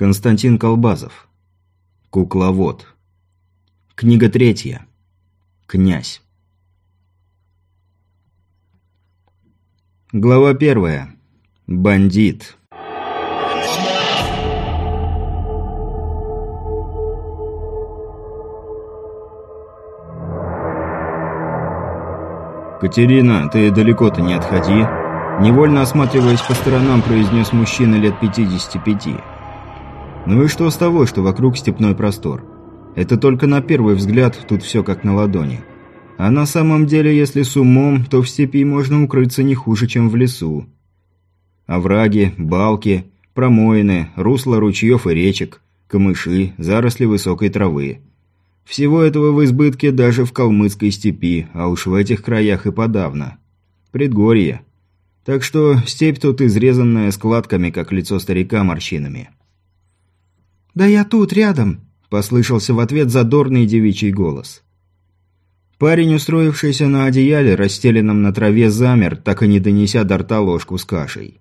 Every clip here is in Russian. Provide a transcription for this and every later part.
Константин Колбазов. Кукловод. Книга третья. Князь. Глава первая. Бандит. «Катерина, ты далеко-то не отходи», – невольно осматриваясь по сторонам, произнес мужчина лет 55. Ну и что с того, что вокруг степной простор? Это только на первый взгляд тут все как на ладони. А на самом деле, если с умом, то в степи можно укрыться не хуже, чем в лесу. Овраги, балки, промоины, русла ручьев и речек, камыши, заросли высокой травы. Всего этого в избытке даже в калмыцкой степи, а уж в этих краях и подавно. Предгорье. Так что степь тут изрезанная складками, как лицо старика морщинами. «Да я тут, рядом», – послышался в ответ задорный девичий голос. Парень, устроившийся на одеяле, расстеленном на траве, замер, так и не донеся до рта ложку с кашей.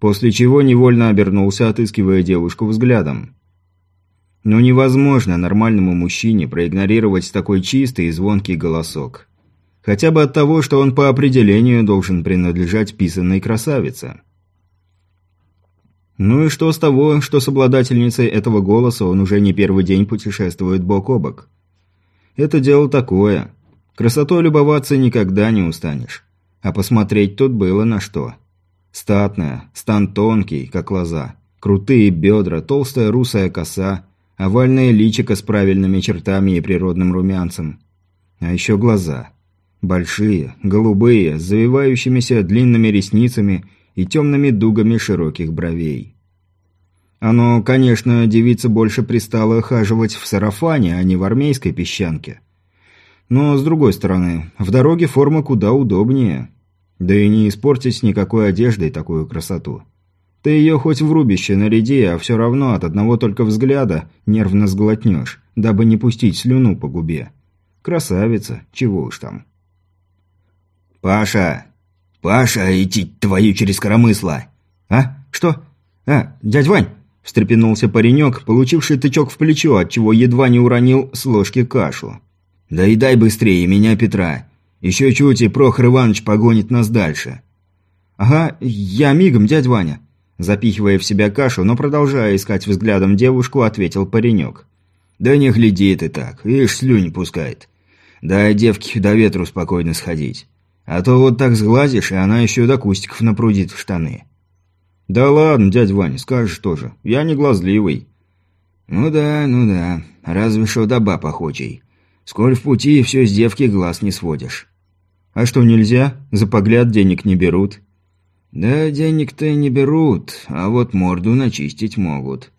После чего невольно обернулся, отыскивая девушку взглядом. Но невозможно нормальному мужчине проигнорировать такой чистый и звонкий голосок. Хотя бы от того, что он по определению должен принадлежать писанной красавице. Ну и что с того, что с обладательницей этого голоса он уже не первый день путешествует бок о бок? Это дело такое. Красотой любоваться никогда не устанешь. А посмотреть тут было на что. Статная, стан тонкий, как лоза. Крутые бедра, толстая русая коса, овальное личико с правильными чертами и природным румянцем. А еще глаза. Большие, голубые, с завивающимися длинными ресницами и темными дугами широких бровей. Оно, конечно, девица больше пристала хаживать в сарафане, а не в армейской песчанке. Но, с другой стороны, в дороге форма куда удобнее. Да и не испортить никакой одеждой такую красоту. Ты ее хоть в рубище наряди, а все равно от одного только взгляда нервно сглотнешь, дабы не пустить слюну по губе. Красавица, чего уж там. «Паша! «Паша, идти твою через коромысло!» «А? Что? А, дядь Вань!» – встрепенулся паренек, получивший тычок в плечо, отчего едва не уронил с ложки кашу. «Да и дай быстрее меня, Петра! Еще чуть и Прохор Иванович погонит нас дальше!» «Ага, я мигом, дядь Ваня!» Запихивая в себя кашу, но продолжая искать взглядом девушку, ответил паренек. «Да не гляди ты так, ишь, слюни пускает. Дай девке до ветру спокойно сходить. А то вот так сглазишь, и она еще до кустиков напрудит в штаны. Да ладно, дядь Ваня, скажешь тоже. Я не глазливый. Ну да, ну да. Разве что до баб охочей. Сколь в пути, все с девки глаз не сводишь. А что, нельзя? За погляд денег не берут. Да денег-то не берут, а вот морду начистить могут.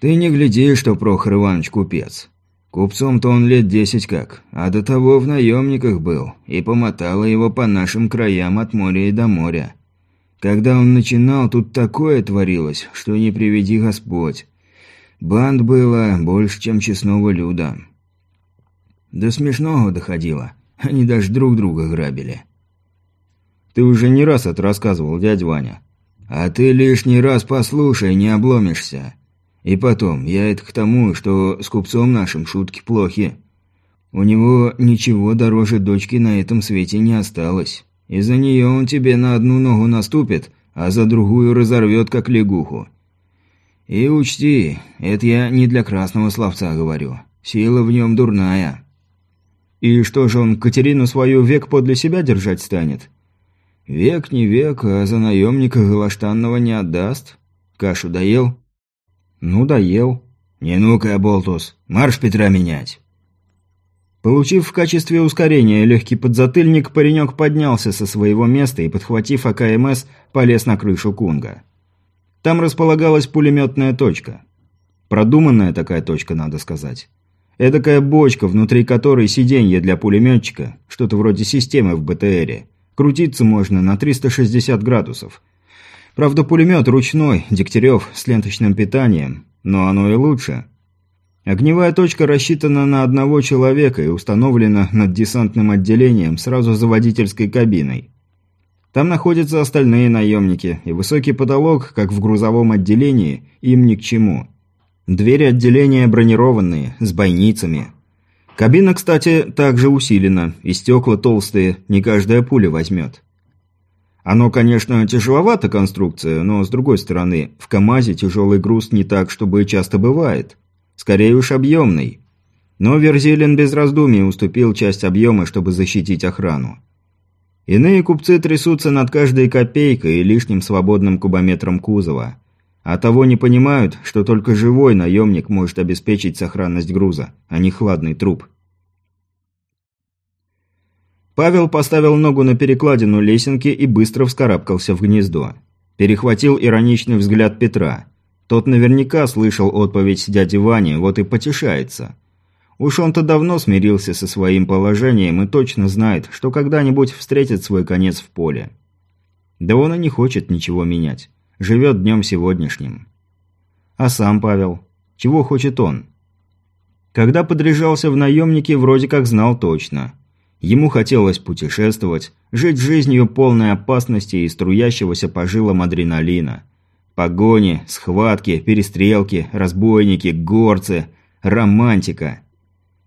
Ты не гляди, что Прохор Иванович купец. Купцом-то он лет десять как, а до того в наемниках был, и помотало его по нашим краям от моря и до моря. Когда он начинал, тут такое творилось, что не приведи Господь. Банд было больше, чем честного люда. До смешного доходило. Они даже друг друга грабили. Ты уже не раз это рассказывал, дядь Ваня. А ты лишний раз послушай, не обломишься. И потом, я это к тому, что с купцом нашим шутки плохи. У него ничего дороже дочки на этом свете не осталось. Из-за нее он тебе на одну ногу наступит, а за другую разорвет, как лягуху. И учти, это я не для красного словца говорю. Сила в нем дурная. И что же он Катерину свою век подле себя держать станет? Век не век, а за наемника Галаштанного не отдаст. Кашу доел? «Ну, доел». «Не ну-ка, Болтус, марш Петра менять». Получив в качестве ускорения легкий подзатыльник, паренек поднялся со своего места и, подхватив АКМС, полез на крышу Кунга. Там располагалась пулеметная точка. Продуманная такая точка, надо сказать. Эдакая бочка, внутри которой сиденье для пулеметчика, что-то вроде системы в БТРе. Крутиться можно на 360 градусов – Правда, пулемет ручной, Дегтярев, с ленточным питанием, но оно и лучше. Огневая точка рассчитана на одного человека и установлена над десантным отделением сразу за водительской кабиной. Там находятся остальные наемники, и высокий потолок, как в грузовом отделении, им ни к чему. Двери отделения бронированные, с бойницами. Кабина, кстати, также усилена, и стекла толстые, не каждая пуля возьмет. Оно, конечно, тяжеловато конструкция, но, с другой стороны, в КАМАЗе тяжелый груз не так, чтобы часто бывает. Скорее уж объемный. Но Верзилин без раздумий уступил часть объема, чтобы защитить охрану. Иные купцы трясутся над каждой копейкой и лишним свободным кубометром кузова. А того не понимают, что только живой наемник может обеспечить сохранность груза, а не хладный труп. Павел поставил ногу на перекладину лесенки и быстро вскарабкался в гнездо. Перехватил ироничный взгляд Петра. Тот наверняка слышал отповедь дяди Вани, вот и потешается. Уж он-то давно смирился со своим положением и точно знает, что когда-нибудь встретит свой конец в поле. Да он и не хочет ничего менять живет днем сегодняшним. А сам Павел? Чего хочет он? Когда подряжался в наемнике, вроде как знал точно. Ему хотелось путешествовать, жить жизнью полной опасности и струящегося по жилам адреналина. Погони, схватки, перестрелки, разбойники, горцы, романтика.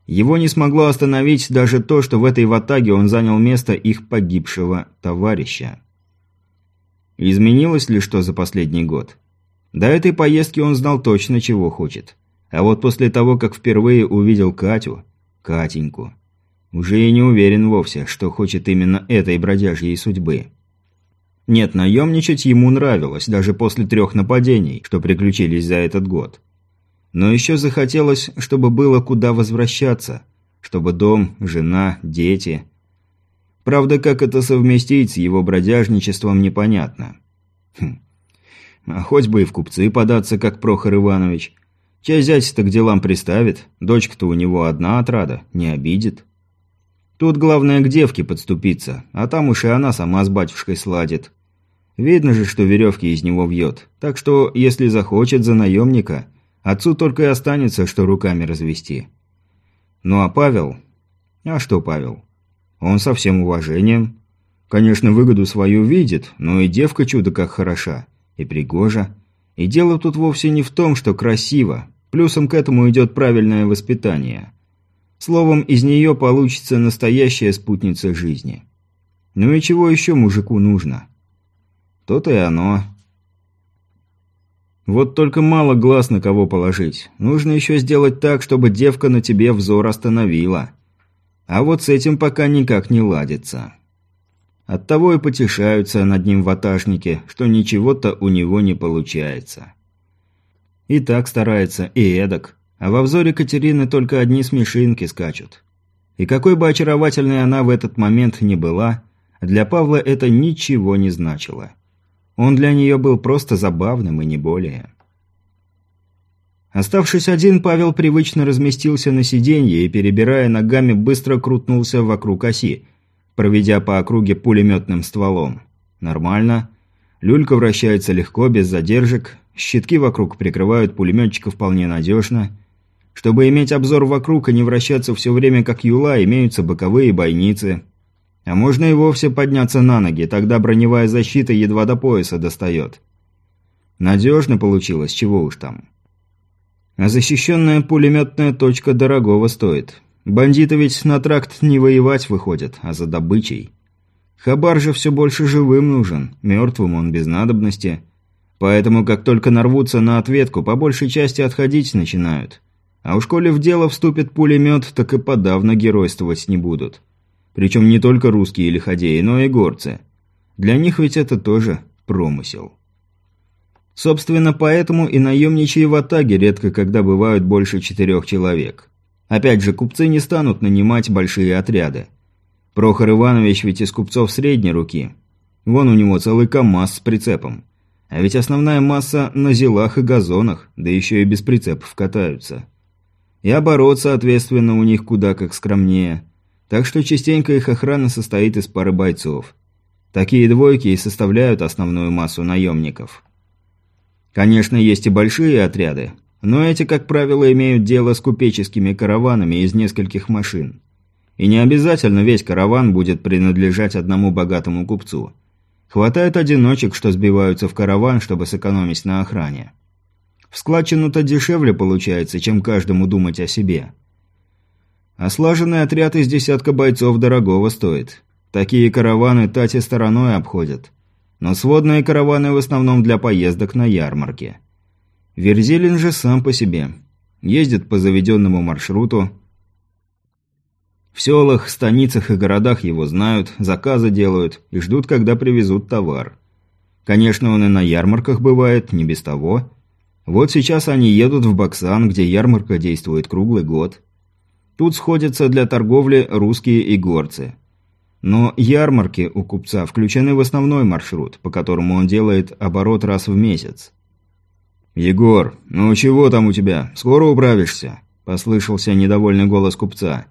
Его не смогло остановить даже то, что в этой ватаге он занял место их погибшего товарища. Изменилось ли что за последний год? До этой поездки он знал точно, чего хочет. А вот после того, как впервые увидел Катю, Катеньку, уже и не уверен вовсе, что хочет именно этой бродяжьей судьбы. Нет, наемничать ему нравилось, даже после трех нападений, что приключились за этот год. Но еще захотелось, чтобы было куда возвращаться, чтобы дом, жена, дети – Правда, как это совместить с его бродяжничеством, непонятно. Хм. А хоть бы и в купцы податься, как Прохор Иванович. Чай зять-то к делам приставит, дочка-то у него одна отрада, не обидит. Тут главное к девке подступиться, а там уж и она сама с батюшкой сладит. Видно же, что веревки из него вьет, так что, если захочет за наемника, отцу только и останется, что руками развести. Ну а Павел... А что Павел? Он со всем уважением. Конечно, выгоду свою видит, но и девка чудо как хороша. И пригожа. И дело тут вовсе не в том, что красиво. Плюсом к этому идет правильное воспитание. Словом, из нее получится настоящая спутница жизни. Ну и чего еще мужику нужно? То-то и оно. Вот только мало глаз на кого положить. Нужно еще сделать так, чтобы девка на тебе взор остановила. А вот с этим пока никак не ладится. Оттого и потешаются над ним ватажники, что ничего-то у него не получается. И так старается, и эдак. А во взоре Катерины только одни смешинки скачут. И какой бы очаровательной она в этот момент ни была, для Павла это ничего не значило. Он для нее был просто забавным и не более. Оставшись один, Павел привычно разместился на сиденье и, перебирая ногами, быстро крутнулся вокруг оси, проведя по округе пулеметным стволом. Нормально. Люлька вращается легко, без задержек, щитки вокруг прикрывают пулеметчика вполне надежно. Чтобы иметь обзор вокруг и не вращаться все время как юла, имеются боковые бойницы. А можно и вовсе подняться на ноги, тогда броневая защита едва до пояса достает. Надежно получилось, чего уж там. А защищенная пулеметная точка дорогого стоит. Бандиты ведь на тракт не воевать выходят, а за добычей. Хабар же все больше живым нужен, мертвым он без надобности. Поэтому, как только нарвутся на ответку, по большей части отходить начинают. А уж коли в дело вступит пулемет, так и подавно геройствовать не будут. Причем не только русские лиходеи, но и горцы. Для них ведь это тоже промысел. Собственно, поэтому и наемничьи в Атаге редко когда бывают больше четырех человек. Опять же, купцы не станут нанимать большие отряды. Прохор Иванович ведь из купцов средней руки. Вон у него целый КАМАЗ с прицепом. А ведь основная масса на зелах и газонах, да еще и без прицепов катаются. И оборот, соответственно, у них куда как скромнее. Так что частенько их охрана состоит из пары бойцов. Такие двойки и составляют основную массу наемников. Конечно, есть и большие отряды, но эти, как правило, имеют дело с купеческими караванами из нескольких машин. И не обязательно весь караван будет принадлежать одному богатому купцу. Хватает одиночек, что сбиваются в караван, чтобы сэкономить на охране. В складчину-то дешевле получается, чем каждому думать о себе. А слаженный отряд из десятка бойцов дорогого стоит. Такие караваны Тати стороной обходят. Но сводные караваны в основном для поездок на ярмарке. Верзилин же сам по себе. Ездит по заведенному маршруту. В селах, станицах и городах его знают, заказы делают и ждут, когда привезут товар. Конечно, он и на ярмарках бывает, не без того. Вот сейчас они едут в Баксан, где ярмарка действует круглый год. Тут сходятся для торговли русские и горцы. Но ярмарки у купца включены в основной маршрут, по которому он делает оборот раз в месяц. «Егор, ну чего там у тебя? Скоро управишься?» – послышался недовольный голос купца.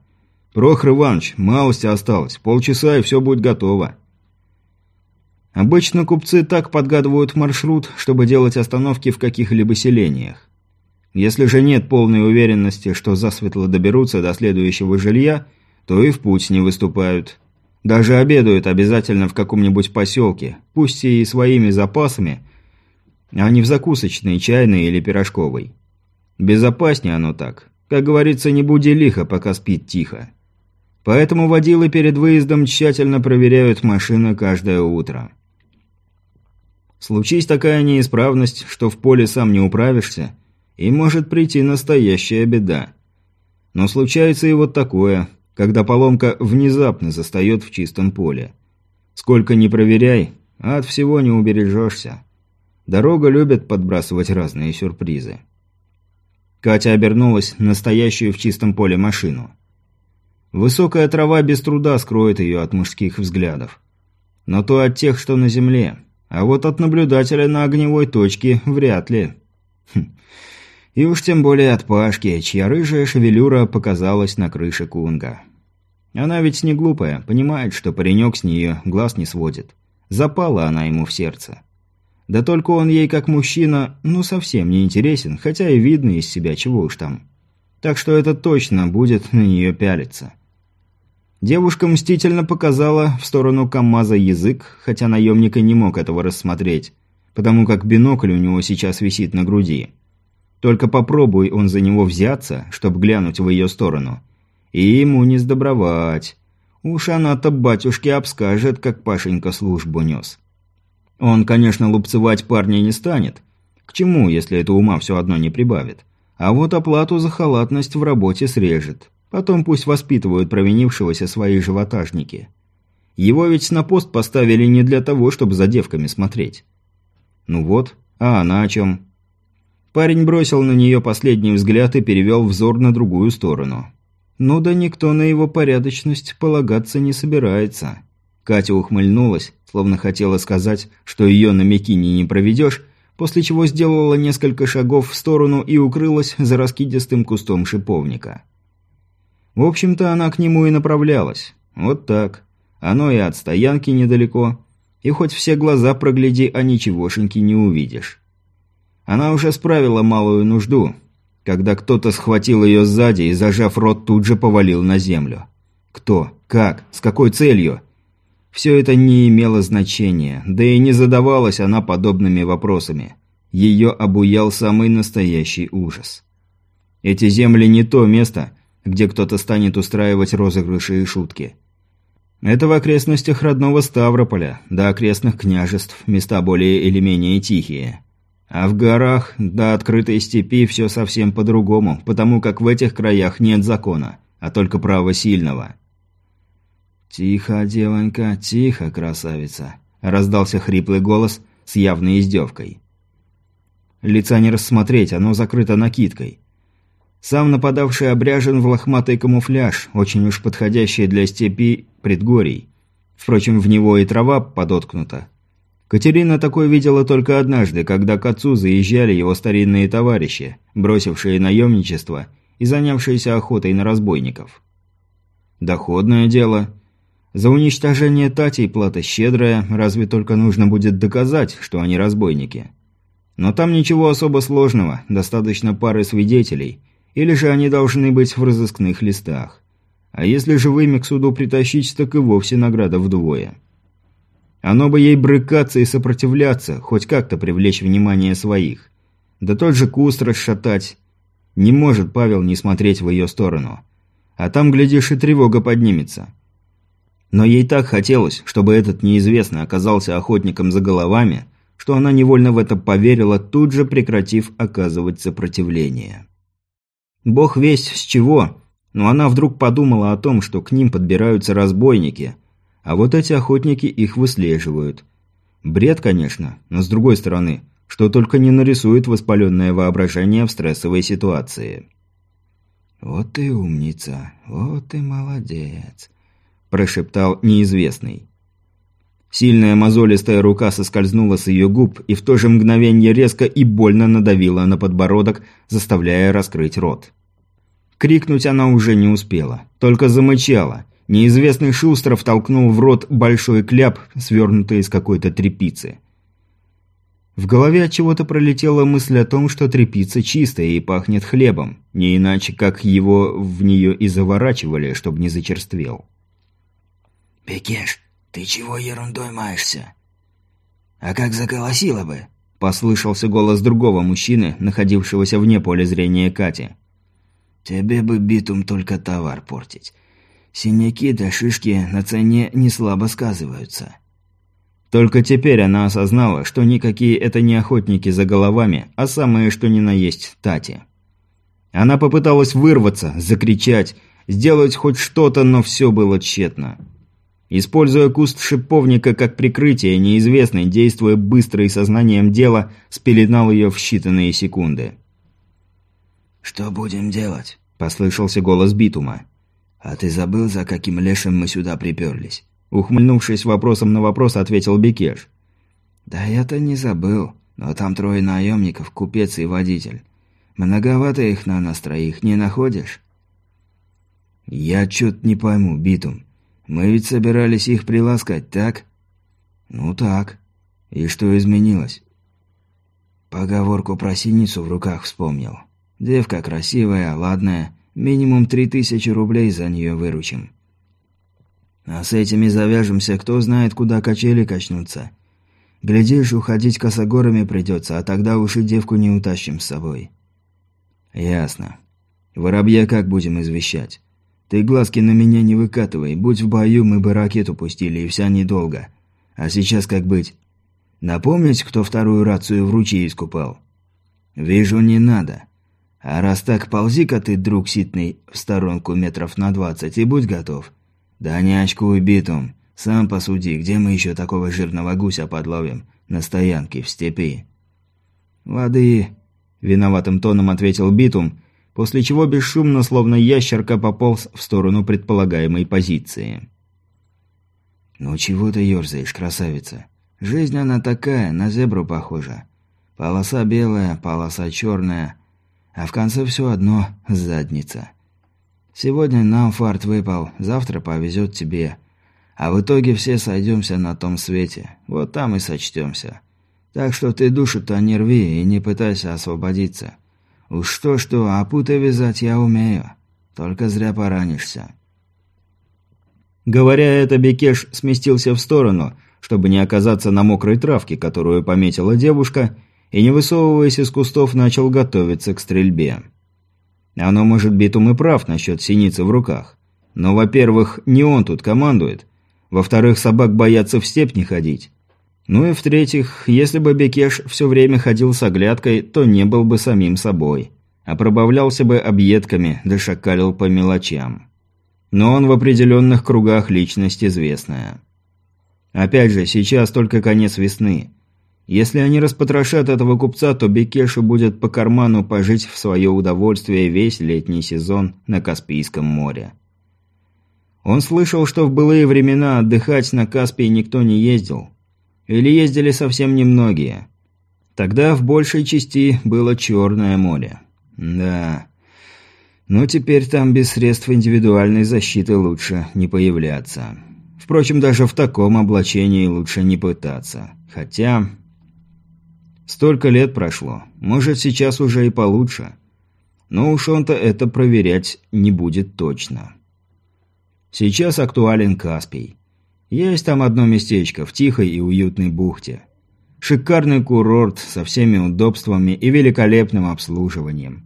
«Прохор Иванович, малости осталось, полчаса и все будет готово». Обычно купцы так подгадывают маршрут, чтобы делать остановки в каких-либо селениях. Если же нет полной уверенности, что засветло доберутся до следующего жилья, то и в путь не выступают. Даже обедают обязательно в каком-нибудь поселке, пусть и своими запасами – а не в закусочной, чайной или пирожковой. Безопаснее оно так. Как говорится, не буди лихо, пока спит тихо. Поэтому водилы перед выездом тщательно проверяют машины каждое утро. Случись такая неисправность, что в поле сам не управишься, и может прийти настоящая беда. Но случается и вот такое, когда поломка внезапно застает в чистом поле. Сколько ни проверяй, от всего не убережешься. Дорога любит подбрасывать разные сюрпризы. Катя обернулась на стоящую в чистом поле машину. Высокая трава без труда скроет ее от мужских взглядов. Но то от тех, что на земле. А вот от наблюдателя на огневой точке вряд ли. Хм. И уж тем более от Пашки, чья рыжая шевелюра показалась на крыше Кунга. Она ведь не глупая, понимает, что паренек с нее глаз не сводит. Запала она ему в сердце. Да только он ей как мужчина, ну совсем не интересен, хотя и видно из себя, чего уж там. Так что это точно будет на нее пялиться. Девушка мстительно показала в сторону КамАЗа язык, хотя наемник и не мог этого рассмотреть, потому как бинокль у него сейчас висит на груди. Только попробуй он за него взяться, чтобы глянуть в ее сторону. И ему не сдобровать. Уж она-то батюшке обскажет, как Пашенька службу нес. Он, конечно, лупцевать парня не станет. К чему, если это ума все одно не прибавит? А вот оплату за халатность в работе срежет. Потом пусть воспитывают провинившегося свои животажники. Его ведь на пост поставили не для того, чтобы за девками смотреть. Ну вот, а она о чем? Парень бросил на нее последний взгляд и перевел взор на другую сторону. Ну да никто на его порядочность полагаться не собирается. Катя ухмыльнулась, словно хотела сказать, что ее на Микине не проведешь, после чего сделала несколько шагов в сторону и укрылась за раскидистым кустом шиповника. В общем-то, она к нему и направлялась. Вот так. Оно и от стоянки недалеко. И хоть все глаза прогляди, а ничегошеньки не увидишь. Она уже справила малую нужду, когда кто-то схватил ее сзади и, зажав рот, тут же повалил на землю. Кто? Как? С какой целью? Все это не имело значения, да и не задавалась она подобными вопросами. Ее обуял самый настоящий ужас. Эти земли не то место, где кто-то станет устраивать розыгрыши и шутки. Это в окрестностях родного Ставрополя, до окрестных княжеств, места более или менее тихие. А в горах, до открытой степи все совсем по-другому, потому как в этих краях нет закона, а только право сильного – «Тихо, девонька, тихо, красавица!» – раздался хриплый голос с явной издевкой. Лица не рассмотреть, оно закрыто накидкой. Сам нападавший обряжен в лохматый камуфляж, очень уж подходящий для степи предгорий. Впрочем, в него и трава подоткнута. Катерина такое видела только однажды, когда к отцу заезжали его старинные товарищи, бросившие наемничество и занявшиеся охотой на разбойников. Доходное дело – за уничтожение Татей плата щедрая, разве только нужно будет доказать, что они разбойники. Но там ничего особо сложного, достаточно пары свидетелей, или же они должны быть в разыскных листах. А если живыми к суду притащить, так и вовсе награда вдвое. Оно бы ей брыкаться и сопротивляться, хоть как-то привлечь внимание своих. Да тот же куст расшатать. Не может Павел не смотреть в ее сторону. А там, глядишь, и тревога поднимется. Но ей так хотелось, чтобы этот неизвестный оказался охотником за головами, что она невольно в это поверила, тут же прекратив оказывать сопротивление. Бог весь с чего, но она вдруг подумала о том, что к ним подбираются разбойники, а вот эти охотники их выслеживают. Бред, конечно, но с другой стороны, что только не нарисует воспаленное воображение в стрессовой ситуации. «Вот ты умница, вот ты молодец», – прошептал неизвестный. Сильная мозолистая рука соскользнула с ее губ и в то же мгновение резко и больно надавила на подбородок, заставляя раскрыть рот. Крикнуть она уже не успела, только замычала. Неизвестный Шустров толкнул в рот большой кляп, свернутый из какой-то трепицы. В голове от чего-то пролетела мысль о том, что трепица чистая и пахнет хлебом, не иначе как его в нее и заворачивали, чтобы не зачерствел. «Бекеш, ты чего ерундой маешься? А как заколосила бы?» – послышался голос другого мужчины, находившегося вне поля зрения Кати. «Тебе бы битум только товар портить. Синяки да шишки на цене не слабо сказываются». Только теперь она осознала, что никакие это не охотники за головами, а самые что ни на есть тати. Она попыталась вырваться, закричать, сделать хоть что-то, но все было тщетно. Используя куст шиповника как прикрытие, неизвестный, действуя быстро и сознанием дела, спеленал ее в считанные секунды. «Что будем делать?» – послышался голос Битума. «А ты забыл, за каким лешим мы сюда приперлись?» Ухмыльнувшись вопросом на вопрос, ответил Бекеш. «Да я-то не забыл, но там трое наемников, купец и водитель. Многовато их на нас троих, не находишь?» «Я чё-то не пойму, Битум. Мы ведь собирались их приласкать, так? Ну так. И что изменилось? Поговорку про синицу в руках вспомнил. Девка красивая, ладная. Минимум три тысячи рублей за нее выручим. А с этими завяжемся, кто знает, куда качели качнутся. Глядишь, уходить косогорами придется, а тогда уж и девку не утащим с собой. Ясно. Воробья как будем извещать? Ты глазки на меня не выкатывай. Будь в бою, мы бы ракету пустили, и вся недолго. А сейчас как быть? Напомнить, кто вторую рацию в ручье искупал? Вижу, не надо. А раз так, ползи-ка ты, друг ситный, в сторонку метров на двадцать и будь готов. Да не очкуй, битум. Сам посуди, где мы еще такого жирного гуся подловим? На стоянке, в степи. Воды, виноватым тоном ответил битум, после чего бесшумно, словно ящерка, пополз в сторону предполагаемой позиции. «Ну чего ты ерзаешь, красавица? Жизнь она такая, на зебру похожа. Полоса белая, полоса черная, а в конце все одно – задница. Сегодня нам фарт выпал, завтра повезет тебе. А в итоге все сойдемся на том свете, вот там и сочтемся. Так что ты душу-то не рви и не пытайся освободиться». Уж что-что, а путы вязать я умею. Только зря поранишься. Говоря это, Бекеш сместился в сторону, чтобы не оказаться на мокрой травке, которую пометила девушка, и, не высовываясь из кустов, начал готовиться к стрельбе. Оно, может, Битум и прав насчет синицы в руках. Но, во-первых, не он тут командует. Во-вторых, собак боятся в степь не ходить. Ну и в-третьих, если бы Бекеш все время ходил с оглядкой, то не был бы самим собой, а пробавлялся бы объедками, да шакалил по мелочам. Но он в определенных кругах личность известная. Опять же, сейчас только конец весны. Если они распотрошат этого купца, то Бекешу будет по карману пожить в свое удовольствие весь летний сезон на Каспийском море. Он слышал, что в былые времена отдыхать на Каспий никто не ездил – или ездили совсем немногие. Тогда в большей части было Черное море. Да. Но теперь там без средств индивидуальной защиты лучше не появляться. Впрочем, даже в таком облачении лучше не пытаться. Хотя... Столько лет прошло. Может, сейчас уже и получше. Но уж он-то это проверять не будет точно. Сейчас актуален Каспий. Есть там одно местечко в тихой и уютной бухте. Шикарный курорт со всеми удобствами и великолепным обслуживанием.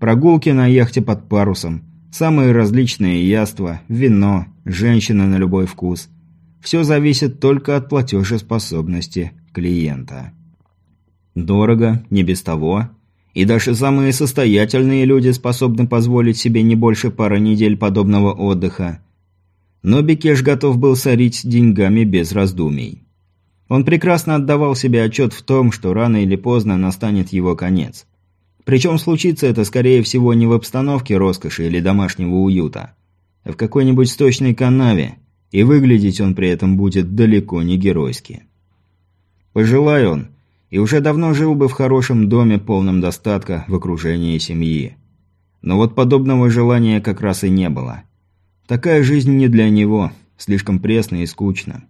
Прогулки на яхте под парусом, самые различные яства, вино, женщины на любой вкус. Все зависит только от платежеспособности клиента. Дорого, не без того. И даже самые состоятельные люди способны позволить себе не больше пары недель подобного отдыха. Но Бекеш готов был сорить деньгами без раздумий. Он прекрасно отдавал себе отчет в том, что рано или поздно настанет его конец. Причем случится это, скорее всего, не в обстановке роскоши или домашнего уюта, а в какой-нибудь сточной канаве, и выглядеть он при этом будет далеко не геройски. Пожелай он, и уже давно жил бы в хорошем доме, полном достатка, в окружении семьи. Но вот подобного желания как раз и не было. Такая жизнь не для него, слишком пресно и скучно.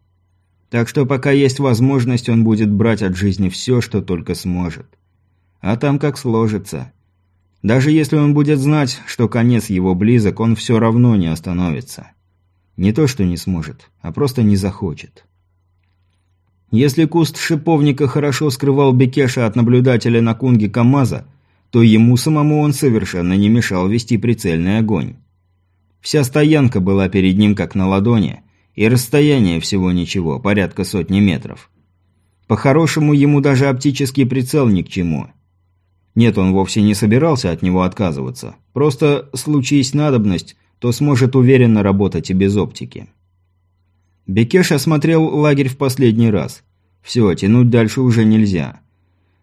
Так что пока есть возможность, он будет брать от жизни все, что только сможет. А там как сложится. Даже если он будет знать, что конец его близок, он все равно не остановится. Не то, что не сможет, а просто не захочет. Если куст шиповника хорошо скрывал Бекеша от наблюдателя на кунге КамАЗа, то ему самому он совершенно не мешал вести прицельный огонь. Вся стоянка была перед ним как на ладони, и расстояние всего ничего, порядка сотни метров. По-хорошему, ему даже оптический прицел ни к чему. Нет, он вовсе не собирался от него отказываться. Просто, случись надобность, то сможет уверенно работать и без оптики. Бекеш осмотрел лагерь в последний раз. Все, тянуть дальше уже нельзя.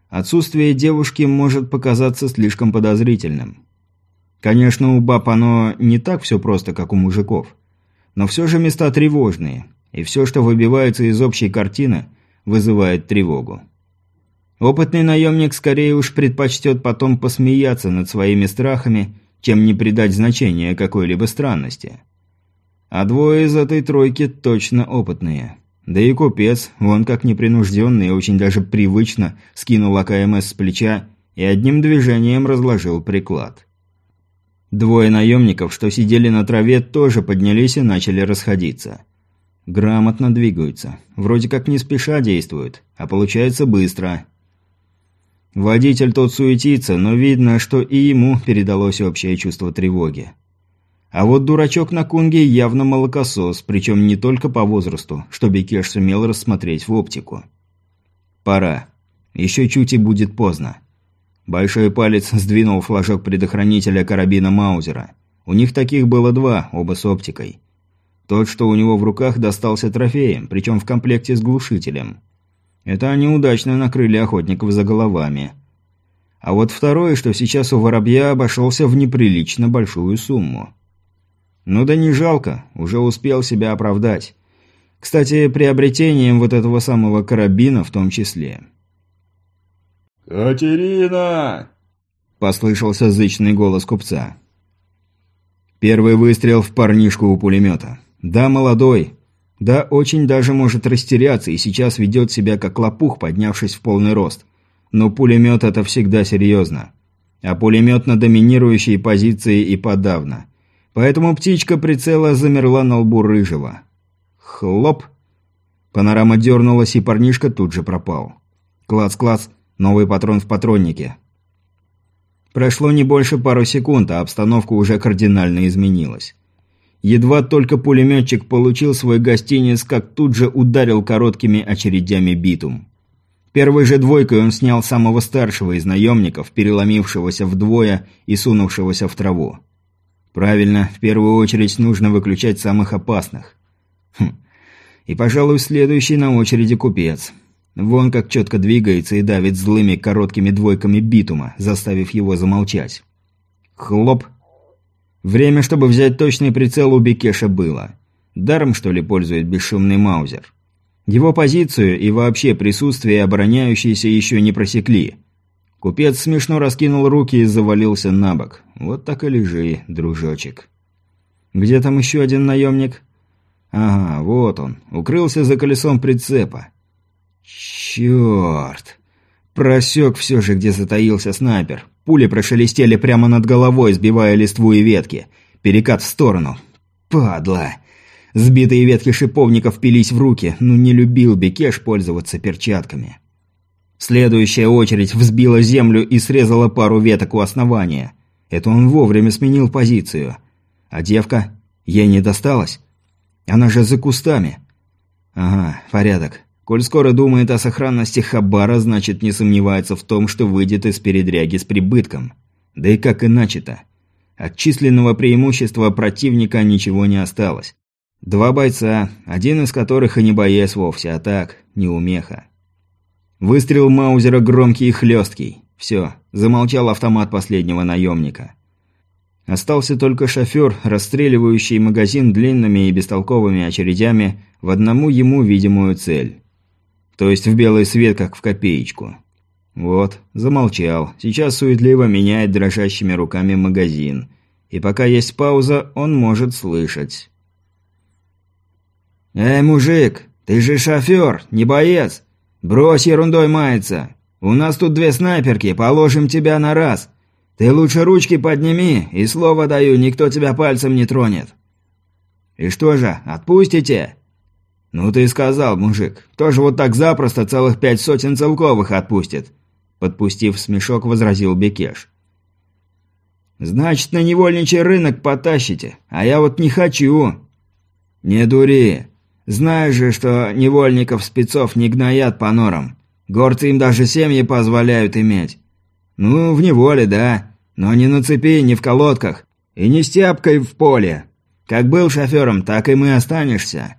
Отсутствие девушки может показаться слишком подозрительным. Конечно, у баб оно не так все просто, как у мужиков. Но все же места тревожные, и все, что выбивается из общей картины, вызывает тревогу. Опытный наемник скорее уж предпочтет потом посмеяться над своими страхами, чем не придать значения какой-либо странности. А двое из этой тройки точно опытные. Да и купец, вон как непринужденный очень даже привычно скинул АКМС с плеча и одним движением разложил приклад. Двое наемников, что сидели на траве, тоже поднялись и начали расходиться. Грамотно двигаются. Вроде как не спеша действуют, а получается быстро. Водитель тот суетится, но видно, что и ему передалось общее чувство тревоги. А вот дурачок на кунге явно молокосос, причем не только по возрасту, что Бекеш сумел рассмотреть в оптику. Пора. Еще чуть и будет поздно. Большой палец сдвинул флажок предохранителя карабина Маузера. У них таких было два, оба с оптикой. Тот, что у него в руках, достался трофеем, причем в комплекте с глушителем. Это они удачно накрыли охотников за головами. А вот второй, что сейчас у воробья, обошелся в неприлично большую сумму. Ну да не жалко, уже успел себя оправдать. Кстати, приобретением вот этого самого карабина в том числе. «Катерина!» – послышался зычный голос купца. Первый выстрел в парнишку у пулемета. Да, молодой. Да, очень даже может растеряться и сейчас ведет себя как лопух, поднявшись в полный рост. Но пулемет это всегда серьезно. А пулемет на доминирующей позиции и подавно. Поэтому птичка прицела замерла на лбу рыжего. Хлоп! Панорама дернулась, и парнишка тут же пропал. Клац-клац, новый патрон в патроннике. Прошло не больше пару секунд, а обстановка уже кардинально изменилась. Едва только пулеметчик получил свой гостиниц, как тут же ударил короткими очередями битум. Первой же двойкой он снял самого старшего из наемников, переломившегося вдвое и сунувшегося в траву. Правильно, в первую очередь нужно выключать самых опасных. Хм. И, пожалуй, следующий на очереди купец. Вон как четко двигается и давит злыми короткими двойками битума, заставив его замолчать. Хлоп. Время, чтобы взять точный прицел у Бекеша было. Даром, что ли, пользует бесшумный маузер. Его позицию и вообще присутствие обороняющиеся еще не просекли – Купец смешно раскинул руки и завалился на бок. Вот так и лежи, дружочек. Где там еще один наемник? Ага, вот он. Укрылся за колесом прицепа. Черт! Просек все же, где затаился снайпер. Пули прошелестели прямо над головой, сбивая листву и ветки. Перекат в сторону. Падла! Сбитые ветки шиповников пились в руки, но не любил Бекеш пользоваться перчатками. Следующая очередь взбила землю и срезала пару веток у основания. Это он вовремя сменил позицию. А девка? Ей не досталось? Она же за кустами. Ага, порядок. Коль скоро думает о сохранности Хабара, значит не сомневается в том, что выйдет из передряги с прибытком. Да и как иначе-то? От численного преимущества противника ничего не осталось. Два бойца, один из которых и не боец вовсе, а так, неумеха. Выстрел Маузера громкий и хлесткий. Все, замолчал автомат последнего наемника. Остался только шофер, расстреливающий магазин длинными и бестолковыми очередями в одному ему видимую цель. То есть в белый свет, как в копеечку. Вот, замолчал. Сейчас суетливо меняет дрожащими руками магазин. И пока есть пауза, он может слышать. «Эй, мужик, ты же шофер, не боец! Брось ерундой маяться! У нас тут две снайперки, положим тебя на раз! Ты лучше ручки подними, и слово даю, никто тебя пальцем не тронет!» «И что же, отпустите?» «Ну ты и сказал, мужик. Кто же вот так запросто целых пять сотен целковых отпустит? Подпустив смешок, возразил Бекеш. «Значит, на невольничий рынок потащите, а я вот не хочу». «Не дури. Знаешь же, что невольников-спецов не гноят по норам. Горцы им даже семьи позволяют иметь. Ну, в неволе, да, но не на цепи, не в колодках, и не с тяпкой в поле. Как был шофером, так и мы останешься».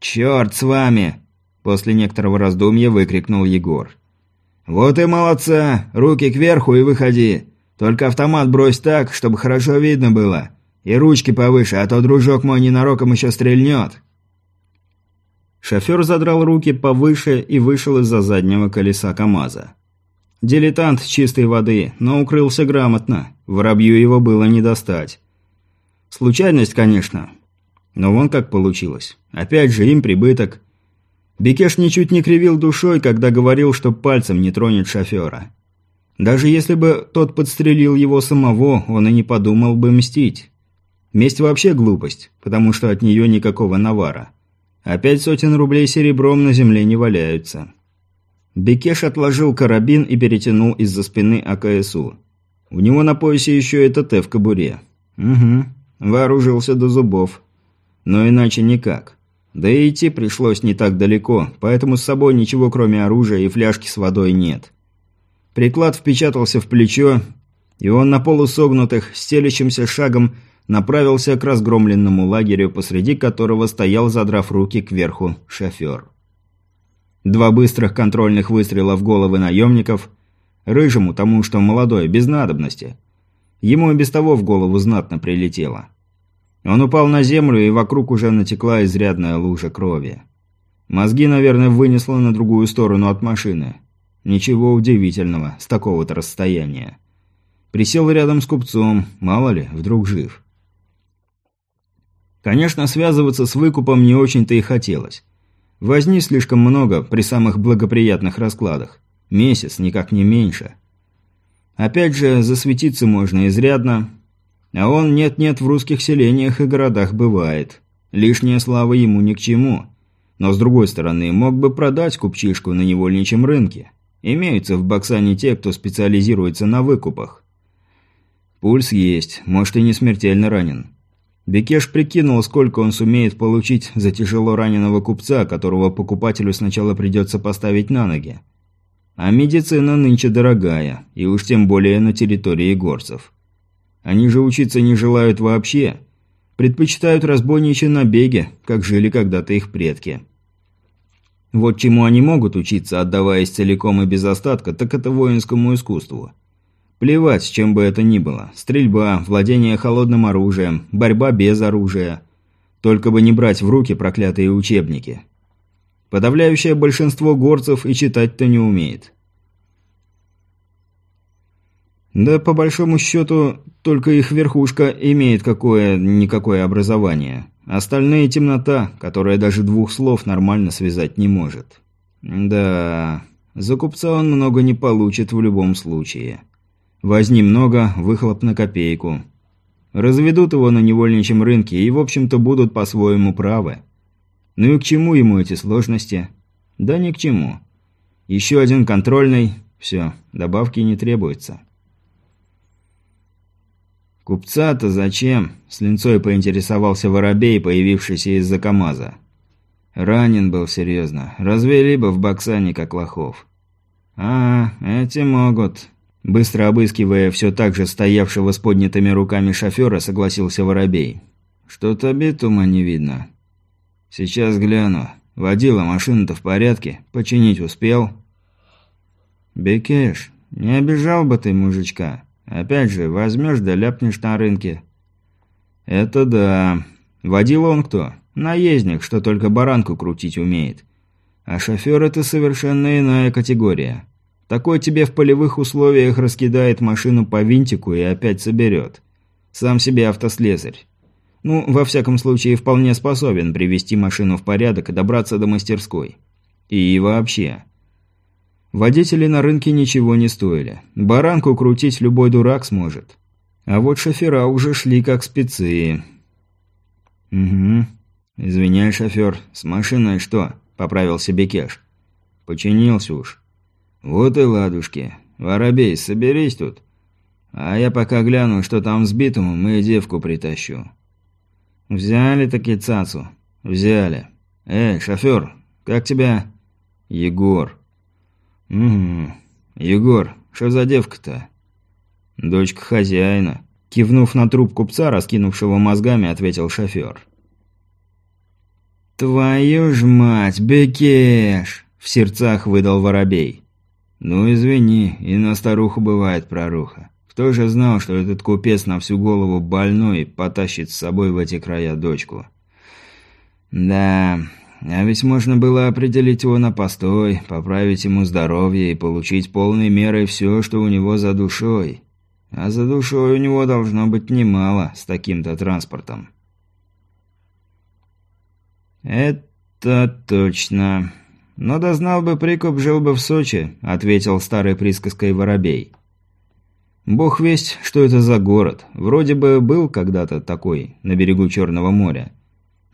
«Черт с вами!» – после некоторого раздумья выкрикнул Егор. «Вот и молодца! Руки кверху и выходи! Только автомат брось так, чтобы хорошо видно было. И ручки повыше, а то дружок мой ненароком еще стрельнет!» Шофер задрал руки повыше и вышел из-за заднего колеса КамАЗа. Дилетант чистой воды, но укрылся грамотно. Воробью его было не достать. Случайность, конечно. Но вон как получилось. Опять же, им прибыток. Бекеш ничуть не кривил душой, когда говорил, что пальцем не тронет шофера. Даже если бы тот подстрелил его самого, он и не подумал бы мстить. Месть вообще глупость, потому что от нее никакого навара. А пять сотен рублей серебром на земле не валяются. Бекеш отложил карабин и перетянул из-за спины АКСУ. У него на поясе еще и ТТ в кобуре. Угу, вооружился до зубов. Но иначе никак. Да и идти пришлось не так далеко, поэтому с собой ничего кроме оружия и фляжки с водой нет. Приклад впечатался в плечо, и он на полусогнутых, стелящимся шагом направился к разгромленному лагерю, посреди которого стоял, задрав руки кверху, шофер. Два быстрых контрольных выстрела в головы наемников, рыжему тому, что молодой, без надобности. Ему и без того в голову знатно прилетело. Он упал на землю, и вокруг уже натекла изрядная лужа крови. Мозги, наверное, вынесло на другую сторону от машины. Ничего удивительного с такого-то расстояния. Присел рядом с купцом, мало ли, вдруг жив. Конечно, связываться с выкупом не очень-то и хотелось. Возни слишком много при самых благоприятных раскладах. Месяц, никак не меньше. Опять же, засветиться можно изрядно, а он нет-нет в русских селениях и городах бывает. Лишняя слава ему ни к чему. Но с другой стороны, мог бы продать купчишку на невольничьем рынке. Имеются в Баксане те, кто специализируется на выкупах. Пульс есть, может и не смертельно ранен. Бекеш прикинул, сколько он сумеет получить за тяжело раненого купца, которого покупателю сначала придется поставить на ноги. А медицина нынче дорогая, и уж тем более на территории горцев. Они же учиться не желают вообще. Предпочитают разбойничьи набеги, как жили когда-то их предки. Вот чему они могут учиться, отдаваясь целиком и без остатка, так это воинскому искусству. Плевать, с чем бы это ни было. Стрельба, владение холодным оружием, борьба без оружия. Только бы не брать в руки проклятые учебники. Подавляющее большинство горцев и читать-то не умеет. Да, по большому счету, только их верхушка имеет какое-никакое образование. Остальные – темнота, которая даже двух слов нормально связать не может. Да, за купца он много не получит в любом случае. Возни много, выхлоп на копейку. Разведут его на невольничьем рынке и, в общем-то, будут по-своему правы. Ну и к чему ему эти сложности? Да ни к чему. Еще один контрольный. Все, добавки не требуется. «Купца-то зачем?» – с линцой поинтересовался воробей, появившийся из-за КамАЗа. «Ранен был серьезно. Развели бы в Баксане, как лохов». «А, эти могут». Быстро обыскивая все так же стоявшего с поднятыми руками шофера, согласился воробей. «Что-то битума не видно». «Сейчас гляну. Водила машина-то в порядке. Починить успел?» «Бекеш, не обижал бы ты мужичка. Опять же, возьмешь да ляпнешь на рынке». «Это да. Водил он кто? Наездник, что только баранку крутить умеет. А шофер – это совершенно иная категория. Такой тебе в полевых условиях раскидает машину по винтику и опять соберет. Сам себе автослесарь. Ну, во всяком случае, вполне способен привести машину в порядок и добраться до мастерской. И вообще. Водители на рынке ничего не стоили. Баранку крутить любой дурак сможет. А вот шофера уже шли как спецы. «Угу. Извиняй, шофер, с машиной что?» – поправил себе Кеш. «Починился уж». «Вот и ладушки. Воробей, соберись тут. А я пока гляну, что там с битумом, и девку притащу». «Взяли таки цацу?» «Взяли. Эй, шофер, как тебя?» «Егор». «Угу. Егор, что за девка-то?» «Дочка хозяина», – кивнув на труп купца, раскинувшего мозгами, ответил шофер. «Твою ж мать, Бекеш!» – в сердцах выдал воробей. «Ну, извини, и на старуху бывает проруха. Кто же знал, что этот купец на всю голову больной потащит с собой в эти края дочку?» «Да, а ведь можно было определить его на постой, поправить ему здоровье и получить полной мерой все, что у него за душой. А за душой у него должно быть немало с таким-то транспортом». «Это точно. Но дознал бы прикуп, жил бы в Сочи», — ответил старой присказкой воробей. «Бог весть, что это за город. Вроде бы был когда-то такой, на берегу Черного моря.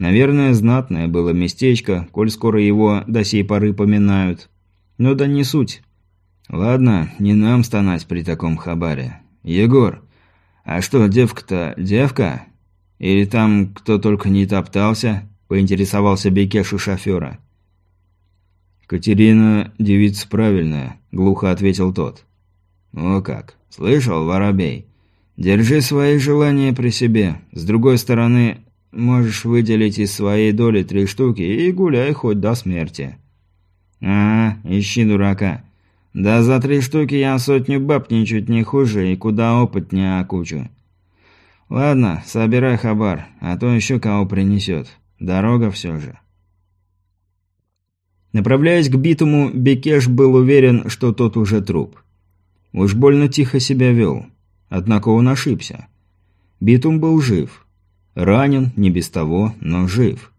Наверное, знатное было местечко, коль скоро его до сей поры поминают. Но да не суть. Ладно, не нам стонать при таком хабаре. Егор, а что, девка-то девка? Или там кто только не топтался?» – поинтересовался Бекеш у шофера. «Катерина девица правильная», – глухо ответил тот. «О как! Слышал, воробей? Держи свои желания при себе. С другой стороны, можешь выделить из своей доли три штуки и гуляй хоть до смерти». «А, ищи дурака. Да за три штуки я сотню баб ничуть не хуже и куда опытнее окучу. Ладно, собирай хабар, а то еще кого принесет. Дорога все же». Направляясь к битому, Бекеш был уверен, что тот уже труп. Уж больно тихо себя вел. Однако он ошибся. Битум был жив. Ранен, не без того, но жив.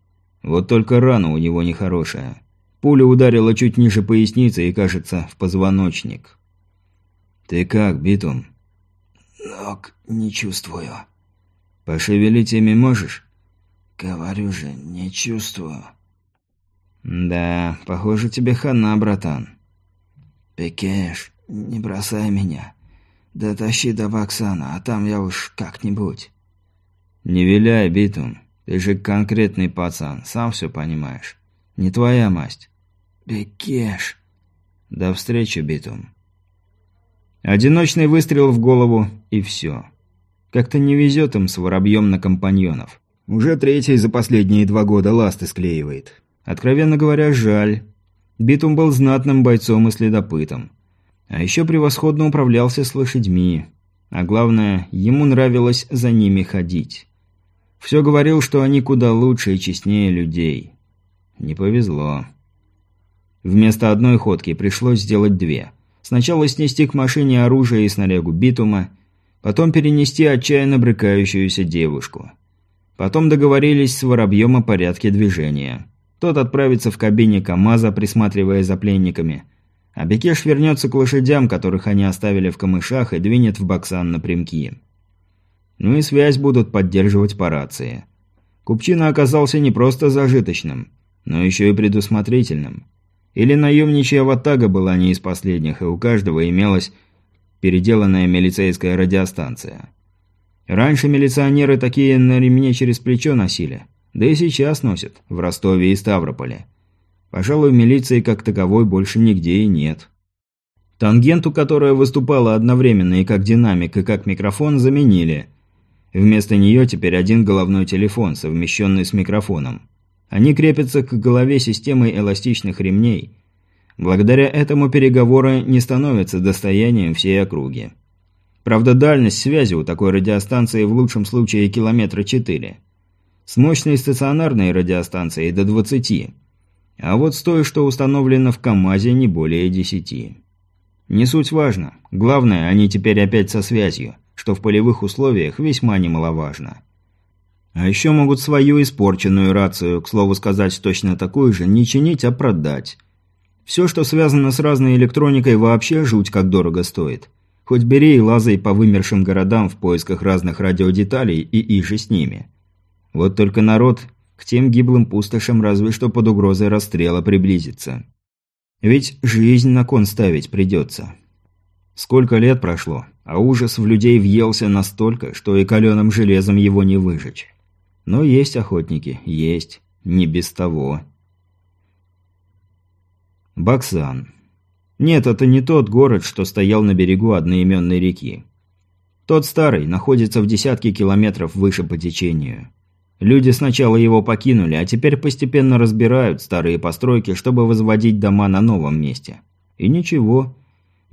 Вот только рана у него нехорошая. Пуля ударила чуть ниже поясницы и, кажется, в позвоночник. «Ты как, Битум?» «Ног не чувствую». «Пошевелить ими можешь?» «Говорю же, не чувствую». «Да, похоже, тебе хана, братан». «Пекеш, не бросай меня. Дотащи до Баксана, а там я уж как-нибудь». «Не виляй, Битум. Ты же конкретный пацан, сам все понимаешь. Не твоя масть». «Пекеш». «До встречи, Битум». Одиночный выстрел в голову, и все. Как-то не везет им с воробьем на компаньонов. Уже третий за последние два года ласты склеивает. Откровенно говоря, жаль. Битум был знатным бойцом и следопытом. А еще превосходно управлялся с лошадьми. А главное, ему нравилось за ними ходить. Все говорил, что они куда лучше и честнее людей. Не повезло. Вместо одной ходки пришлось сделать две. Сначала снести к машине оружие и снарягу битума, потом перенести отчаянно брыкающуюся девушку. Потом договорились с Воробьем о порядке движения. Тот отправится в кабине КамАЗа, присматривая за пленниками. А Бекеш вернется к лошадям, которых они оставили в камышах, и двинет в Баксан напрямки. Ну и связь будут поддерживать по рации. Купчина оказался не просто зажиточным, но еще и предусмотрительным. Или наемничья ватага была не из последних, и у каждого имелась переделанная милицейская радиостанция. Раньше милиционеры такие на ремне через плечо носили, да и сейчас носят, в Ростове и Ставрополе. Пожалуй, милиции как таковой больше нигде и нет. Тангенту, которая выступала одновременно и как динамик, и как микрофон, заменили. Вместо нее теперь один головной телефон, совмещенный с микрофоном. Они крепятся к голове системой эластичных ремней. Благодаря этому переговоры не становятся достоянием всей округи. Правда, дальность связи у такой радиостанции в лучшем случае километра 4. С мощной стационарной радиостанцией до 20. А вот с той, что установлено в КАМАЗе, не более 10. Не суть важно. Главное, они теперь опять со связью, что в полевых условиях весьма немаловажно. А еще могут свою испорченную рацию, к слову сказать точно такую же, не чинить, а продать. Все, что связано с разной электроникой, вообще жуть как дорого стоит. Хоть бери и лазай по вымершим городам в поисках разных радиодеталей и иже с ними. Вот только народ к тем гиблым пустошам разве что под угрозой расстрела приблизится. Ведь жизнь на кон ставить придется. Сколько лет прошло, а ужас в людей въелся настолько, что и каленым железом его не выжечь. Но есть охотники, есть, не без того. Баксан. Нет, это не тот город, что стоял на берегу одноименной реки. Тот старый находится в десятке километров выше по течению. Люди сначала его покинули, а теперь постепенно разбирают старые постройки, чтобы возводить дома на новом месте. И ничего.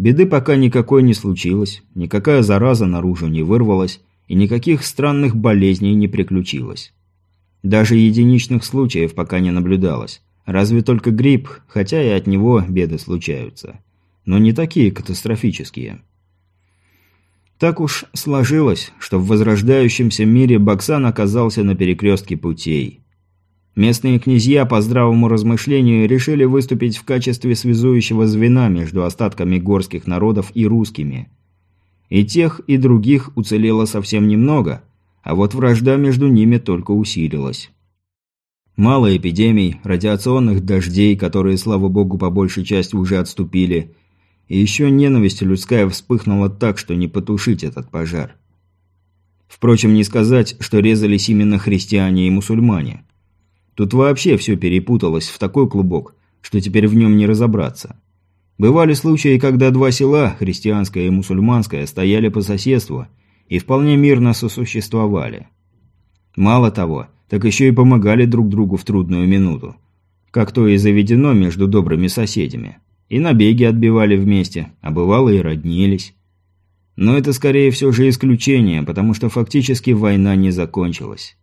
Беды пока никакой не случилось, никакая зараза наружу не вырвалась, и никаких странных болезней не приключилось. Даже единичных случаев пока не наблюдалось. Разве только грипп, хотя и от него беды случаются. Но не такие катастрофические. Так уж сложилось, что в возрождающемся мире Баксан оказался на перекрестке путей. Местные князья по здравому размышлению решили выступить в качестве связующего звена между остатками горских народов и русскими – и тех, и других уцелело совсем немного, а вот вражда между ними только усилилась. Мало эпидемий, радиационных дождей, которые, слава богу, по большей части уже отступили, и еще ненависть людская вспыхнула так, что не потушить этот пожар. Впрочем, не сказать, что резались именно христиане и мусульмане. Тут вообще все перепуталось в такой клубок, что теперь в нем не разобраться. Бывали случаи, когда два села, христианское и мусульманское, стояли по соседству и вполне мирно сосуществовали. Мало того, так еще и помогали друг другу в трудную минуту. Как то и заведено между добрыми соседями. И набеги отбивали вместе, а бывало и роднились. Но это скорее все же исключение, потому что фактически война не закончилась.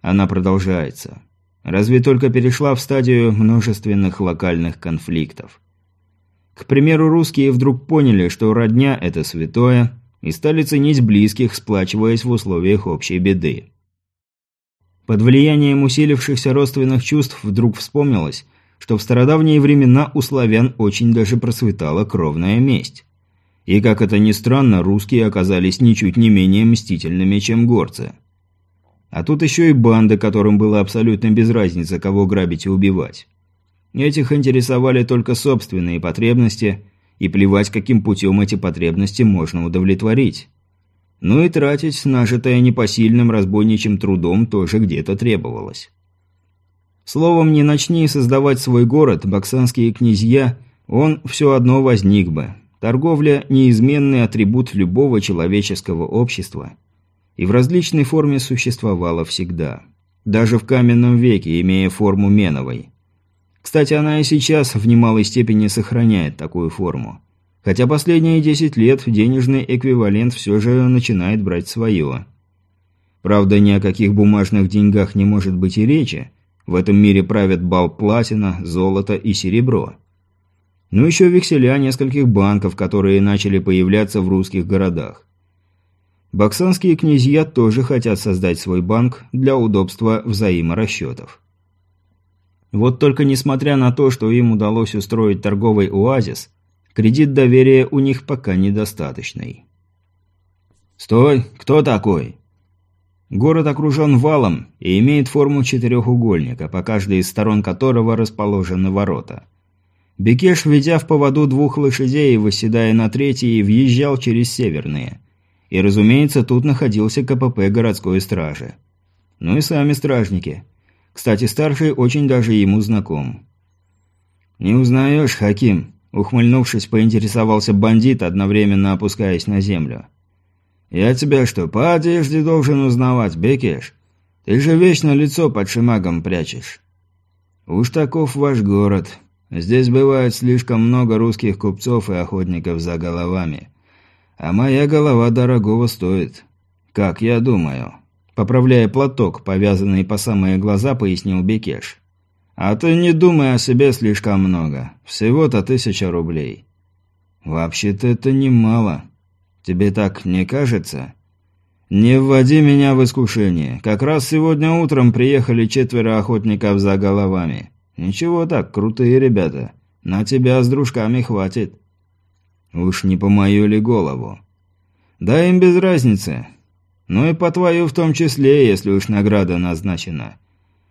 Она продолжается. Разве только перешла в стадию множественных локальных конфликтов. К примеру, русские вдруг поняли, что родня – это святое, и стали ценить близких, сплачиваясь в условиях общей беды. Под влиянием усилившихся родственных чувств вдруг вспомнилось, что в стародавние времена у славян очень даже процветала кровная месть. И, как это ни странно, русские оказались ничуть не менее мстительными, чем горцы. А тут еще и банды, которым было абсолютно без разницы, кого грабить и убивать. Этих интересовали только собственные потребности, и плевать, каким путем эти потребности можно удовлетворить. Ну и тратить нажитое непосильным разбойничьим трудом тоже где-то требовалось. Словом, не начни создавать свой город, баксанские князья, он все одно возник бы. Торговля – неизменный атрибут любого человеческого общества. И в различной форме существовала всегда. Даже в каменном веке, имея форму меновой. Кстати, она и сейчас в немалой степени сохраняет такую форму. Хотя последние 10 лет денежный эквивалент все же начинает брать свое. Правда, ни о каких бумажных деньгах не может быть и речи. В этом мире правят бал платина, золото и серебро. Ну еще векселя нескольких банков, которые начали появляться в русских городах. Баксанские князья тоже хотят создать свой банк для удобства взаиморасчетов. Вот только несмотря на то, что им удалось устроить торговый оазис, кредит доверия у них пока недостаточный. «Стой! Кто такой?» Город окружен валом и имеет форму четырехугольника, по каждой из сторон которого расположены ворота. Бекеш, ведя в поводу двух лошадей и восседая на третьей, въезжал через северные. И, разумеется, тут находился КПП городской стражи. Ну и сами стражники. Кстати, старший очень даже ему знаком. «Не узнаешь, Хаким?» Ухмыльнувшись, поинтересовался бандит, одновременно опускаясь на землю. «Я тебя что, по одежде должен узнавать, Бекеш? Ты же вечно лицо под шимагом прячешь». «Уж таков ваш город. Здесь бывает слишком много русских купцов и охотников за головами. А моя голова дорогого стоит. Как я думаю». Поправляя платок, повязанный по самые глаза, пояснил Бекеш. «А ты не думай о себе слишком много. Всего-то тысяча рублей». «Вообще-то это немало. Тебе так не кажется?» «Не вводи меня в искушение. Как раз сегодня утром приехали четверо охотников за головами. Ничего так, крутые ребята. На тебя с дружками хватит». «Уж не по мою ли голову?» «Да им без разницы. Ну и по твою в том числе, если уж награда назначена.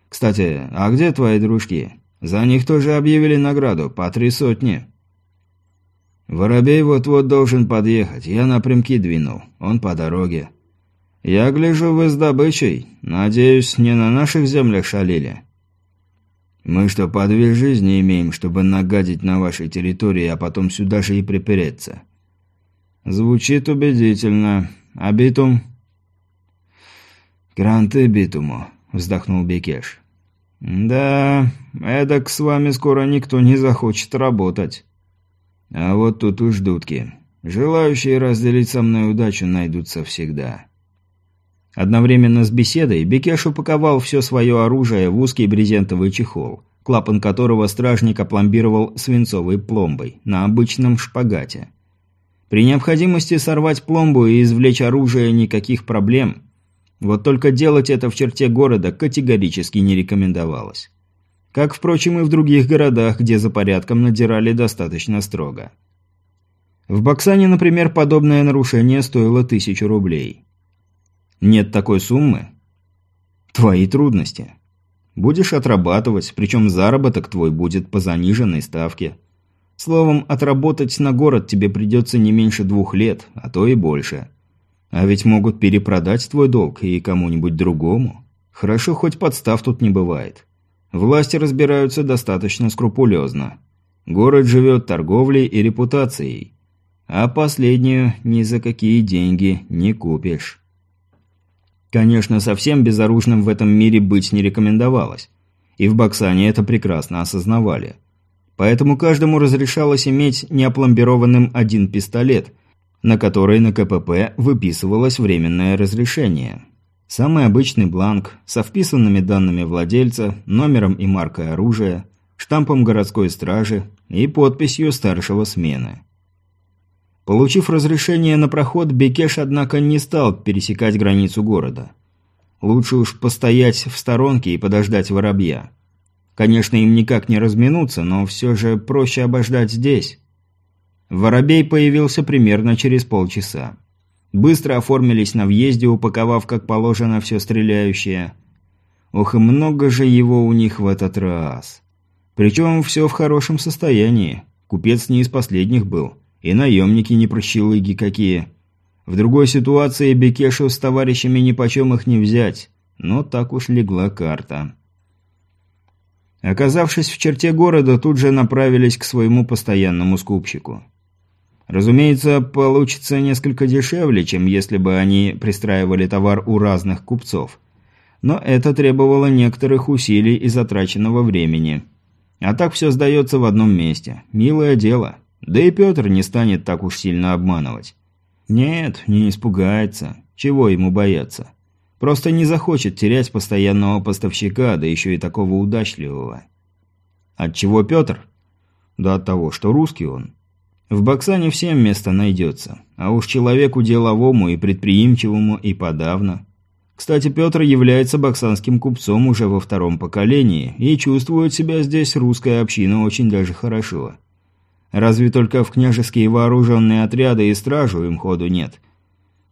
Кстати, а где твои дружки? За них тоже объявили награду, по три сотни. Воробей вот-вот должен подъехать, я напрямки двинул, он по дороге. Я гляжу, вы с добычей. Надеюсь, не на наших землях шалили. Мы что, по две жизни имеем, чтобы нагадить на вашей территории, а потом сюда же и припереться? Звучит убедительно. А битум? Гранты битуму, вздохнул Бекеш. «Да, эдак с вами скоро никто не захочет работать. А вот тут уж дудки. Желающие разделить со мной удачу найдутся всегда». Одновременно с беседой Бекеш упаковал все свое оружие в узкий брезентовый чехол, клапан которого стражник опломбировал свинцовой пломбой на обычном шпагате. При необходимости сорвать пломбу и извлечь оружие никаких проблем – вот только делать это в черте города категорически не рекомендовалось. Как, впрочем, и в других городах, где за порядком надирали достаточно строго. В Баксане, например, подобное нарушение стоило тысячу рублей. Нет такой суммы? Твои трудности. Будешь отрабатывать, причем заработок твой будет по заниженной ставке. Словом, отработать на город тебе придется не меньше двух лет, а то и больше. А ведь могут перепродать твой долг и кому-нибудь другому. Хорошо, хоть подстав тут не бывает. Власти разбираются достаточно скрупулезно. Город живет торговлей и репутацией. А последнюю ни за какие деньги не купишь. Конечно, совсем безоружным в этом мире быть не рекомендовалось. И в Баксане это прекрасно осознавали. Поэтому каждому разрешалось иметь неопломбированным один пистолет – на которой на КПП выписывалось временное разрешение. Самый обычный бланк со вписанными данными владельца, номером и маркой оружия, штампом городской стражи и подписью старшего смены. Получив разрешение на проход, Бекеш, однако, не стал пересекать границу города. Лучше уж постоять в сторонке и подождать воробья. Конечно, им никак не разминуться, но все же проще обождать здесь. Воробей появился примерно через полчаса. Быстро оформились на въезде, упаковав как положено все стреляющее. Ох, и много же его у них в этот раз. Причем все в хорошем состоянии. Купец не из последних был. И наемники не прощелыги какие. В другой ситуации Бекешу с товарищами нипочем их не взять. Но так уж легла карта. Оказавшись в черте города, тут же направились к своему постоянному скупщику. Разумеется, получится несколько дешевле, чем если бы они пристраивали товар у разных купцов. Но это требовало некоторых усилий и затраченного времени. А так все сдается в одном месте. Милое дело. Да и Петр не станет так уж сильно обманывать. Нет, не испугается. Чего ему бояться? Просто не захочет терять постоянного поставщика, да еще и такого удачливого. От чего Петр? Да от того, что русский он. В Баксане всем место найдется, а уж человеку деловому и предприимчивому и подавно. Кстати, Петр является баксанским купцом уже во втором поколении и чувствует себя здесь русская община очень даже хорошо. Разве только в княжеские вооруженные отряды и стражу им ходу нет.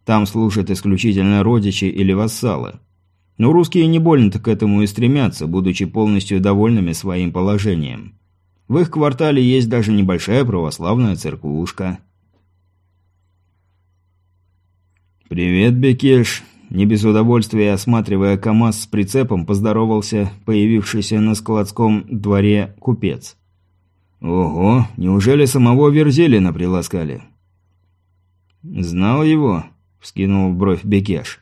Там служат исключительно родичи или вассалы. Но русские не больно-то к этому и стремятся, будучи полностью довольными своим положением. В их квартале есть даже небольшая православная церквушка. «Привет, Бекеш!» Не без удовольствия осматривая КамАЗ с прицепом, поздоровался появившийся на складском дворе купец. «Ого, неужели самого Верзелина приласкали?» «Знал его?» — вскинул бровь Бекеш.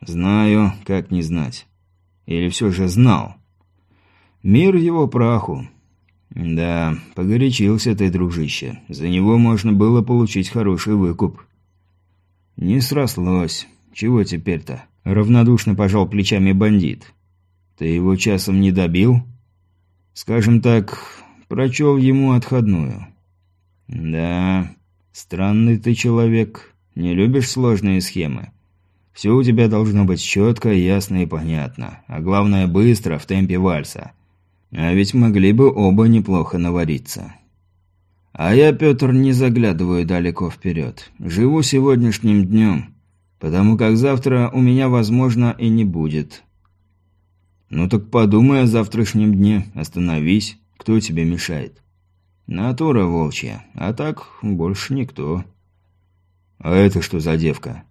«Знаю, как не знать. Или все же знал?» «Мир его праху. Да, погорячился ты, дружище. За него можно было получить хороший выкуп». «Не срослось. Чего теперь-то?» — равнодушно пожал плечами бандит. «Ты его часом не добил?» «Скажем так, прочел ему отходную». «Да, странный ты человек. Не любишь сложные схемы. Все у тебя должно быть четко, ясно и понятно. А главное, быстро, в темпе вальса. А ведь могли бы оба неплохо навариться». А я, Петр, не заглядываю далеко вперед. Живу сегодняшним днем, потому как завтра у меня, возможно, и не будет. Ну так подумай о завтрашнем дне, остановись, кто тебе мешает. Натура волчья, а так больше никто. А это что за девка?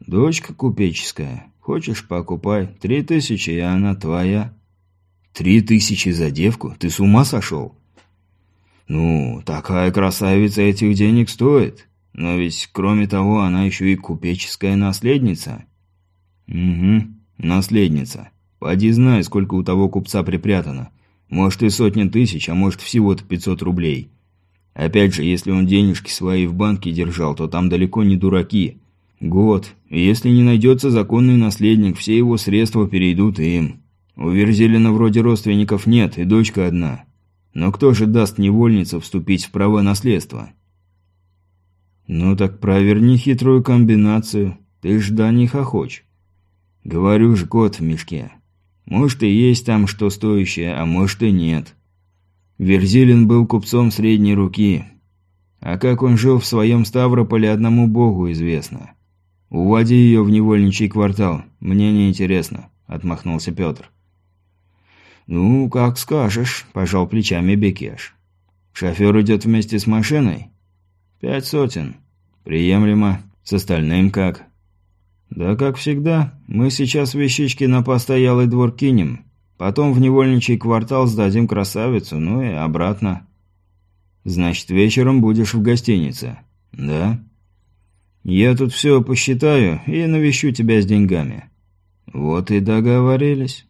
Дочка купеческая. Хочешь, покупай. Три тысячи, и она твоя. Три тысячи за девку? Ты с ума сошел? Ну, такая красавица этих денег стоит. Но ведь, кроме того, она еще и купеческая наследница. Угу, наследница. Поди знай, сколько у того купца припрятано. Может и сотня тысяч, а может всего-то пятьсот рублей. Опять же, если он денежки свои в банке держал, то там далеко не дураки. Год. Если не найдется законный наследник, все его средства перейдут им. У Верзелина вроде родственников нет, и дочка одна. Но кто же даст невольнице вступить в право наследства? Ну так проверни хитрую комбинацию. Ты ж да не хохочь. Говорю ж, кот в мешке. Может и есть там что стоящее, а может и нет. Верзилин был купцом средней руки. А как он жил в своем Ставрополе, одному богу известно. «Уводи ее в невольничий квартал. Мне не интересно», — отмахнулся Петр. «Ну, как скажешь», – пожал плечами Бекеш. «Шофер идет вместе с машиной?» «Пять сотен. Приемлемо. С остальным как?» «Да как всегда. Мы сейчас вещички на постоялый двор кинем. Потом в невольничий квартал сдадим красавицу, ну и обратно». «Значит, вечером будешь в гостинице?» «Да». «Я тут все посчитаю и навещу тебя с деньгами». «Вот и договорились».